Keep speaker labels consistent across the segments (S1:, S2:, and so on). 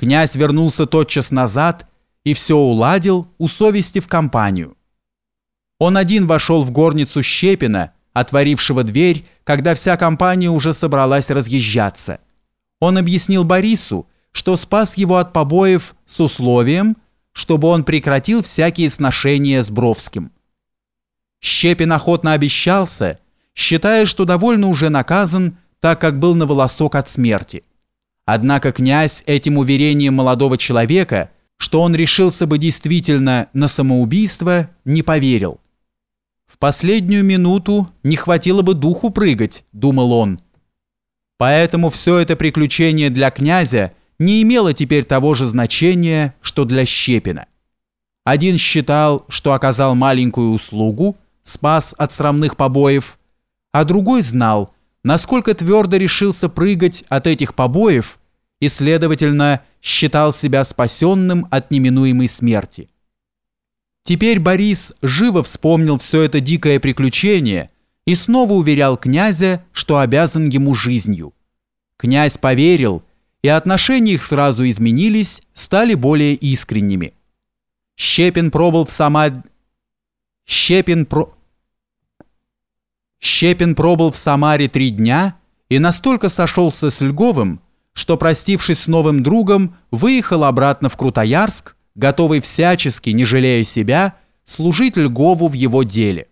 S1: Князь вернулся тотчас назад и все уладил, усовестив компанию. Он один вошел в горницу Щепина, отворившего дверь, когда вся компания уже собралась разъезжаться. Он объяснил Борису, что спас его от побоев с условием, чтобы он прекратил всякие сношения с Бровским. Щепин охотно обещался, считая, что довольно уже наказан, так как был на волосок от смерти. Однако князь этим уверением молодого человека, что он решился бы действительно на самоубийство, не поверил. В последнюю минуту не хватило бы духу прыгать, думал он. Поэтому все это приключение для князя не имело теперь того же значения, что для Щепина. Один считал, что оказал маленькую услугу, спас от срамных побоев, а другой знал, насколько твердо решился прыгать от этих побоев и, следовательно, считал себя спасенным от неминуемой смерти. Теперь Борис живо вспомнил все это дикое приключение и снова уверял князя, что обязан ему жизнью. Князь поверил, и отношения их сразу изменились, стали более искренними. Щепин пробыл в Самаре... Щепин про... Щепин пробыл в Самаре три дня и настолько сошелся с Льговым, что, простившись с новым другом, выехал обратно в Крутоярск, готовый всячески, не жалея себя, служить Льгову в его деле.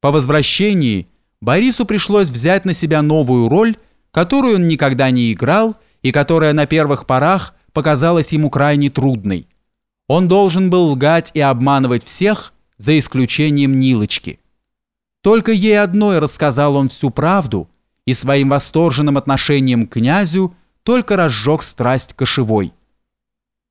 S1: По возвращении Борису пришлось взять на себя новую роль, которую он никогда не играл и которая на первых порах показалась ему крайне трудной. Он должен был лгать и обманывать всех, за исключением Нилочки. Только ей одной рассказал он всю правду и своим восторженным отношением к князю только разжег страсть кошевой.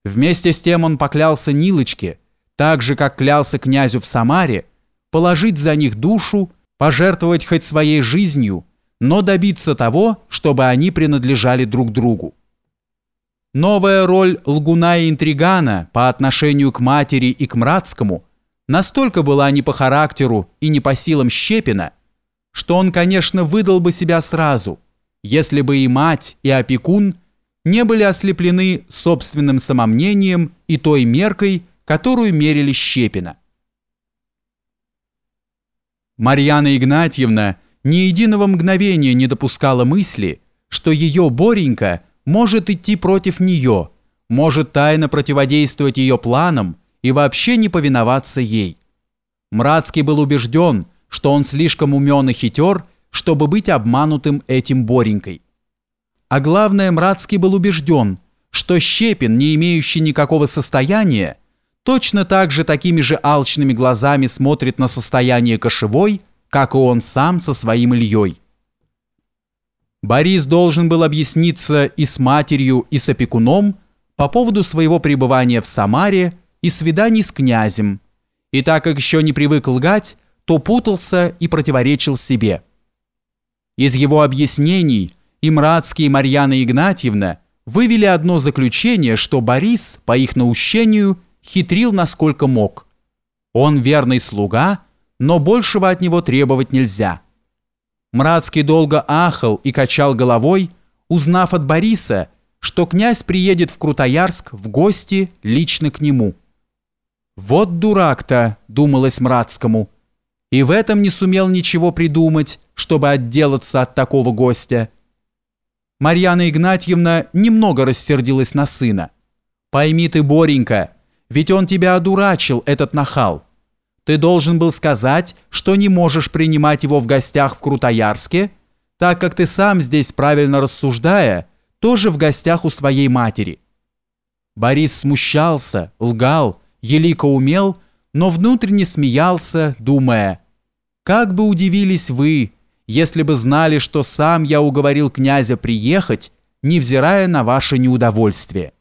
S1: Вместе с тем он поклялся Нилочке, так же, как клялся князю в Самаре, положить за них душу, пожертвовать хоть своей жизнью, но добиться того, чтобы они принадлежали друг другу. Новая роль лгуна и интригана по отношению к матери и к Мрацкому – настолько была не по характеру и не по силам Щепина, что он, конечно, выдал бы себя сразу, если бы и мать, и опекун не были ослеплены собственным самомнением и той меркой, которую мерили Щепина. Марьяна Игнатьевна ни единого мгновения не допускала мысли, что ее Боренька может идти против нее, может тайно противодействовать ее планам, и вообще не повиноваться ей. Мрацкий был убежден, что он слишком умен и хитер, чтобы быть обманутым этим Боренькой. А главное, Мрацкий был убежден, что Щепин, не имеющий никакого состояния, точно так же такими же алчными глазами смотрит на состояние кошевой, как и он сам со своим Ильей. Борис должен был объясниться и с матерью, и с опекуном по поводу своего пребывания в Самаре и свиданий с князем, и так как еще не привык лгать, то путался и противоречил себе. Из его объяснений и Мрацкий и Марьяна Игнатьевна вывели одно заключение, что Борис, по их наущению, хитрил насколько мог. Он верный слуга, но большего от него требовать нельзя. Мрацкий долго ахал и качал головой, узнав от Бориса, что князь приедет в Крутоярск в гости лично к нему. «Вот дурак-то», — думалось Мрацкому, и в этом не сумел ничего придумать, чтобы отделаться от такого гостя. Марьяна Игнатьевна немного рассердилась на сына. «Пойми ты, Боренька, ведь он тебя одурачил, этот нахал. Ты должен был сказать, что не можешь принимать его в гостях в Крутоярске, так как ты сам здесь, правильно рассуждая, тоже в гостях у своей матери». Борис смущался, лгал, елико умел, но внутренне смеялся, думая, «Как бы удивились вы, если бы знали, что сам я уговорил князя приехать, невзирая на ваше неудовольствие».